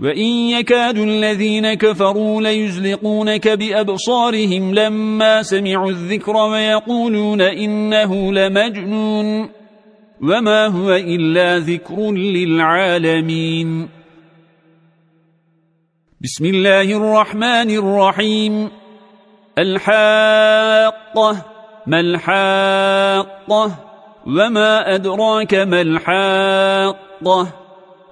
وإن يكاد الذين كفروا ليزلقونك بأبصارهم لما سمعوا الذكر ويقولون إنه لمجنون وما هو إلا ذكر للعالمين. بسم الله الرحمن الرحيم. الحاقة ما الحاقة؟ وما أدراك ما الحاقة؟